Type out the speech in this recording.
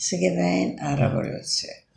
Sige ben, araba yolcu.